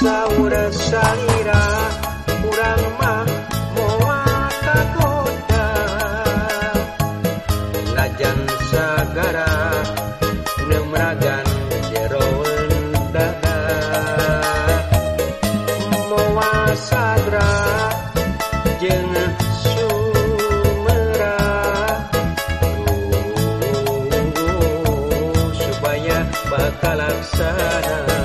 saura salira kurang mah moa kagoda lajan sagara nemragan jeron dada moa sadra sumera supaya bakal laksana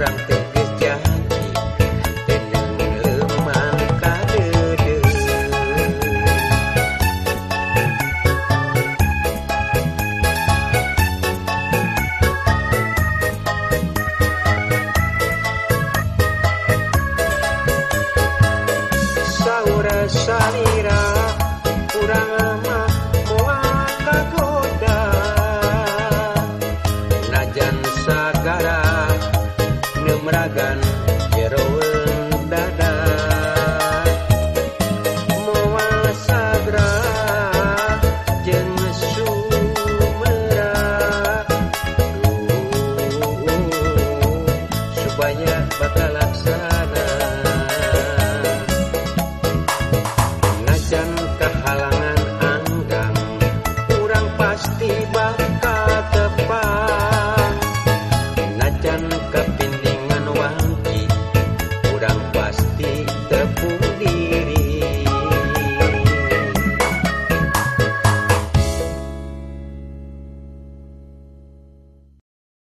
Yeah.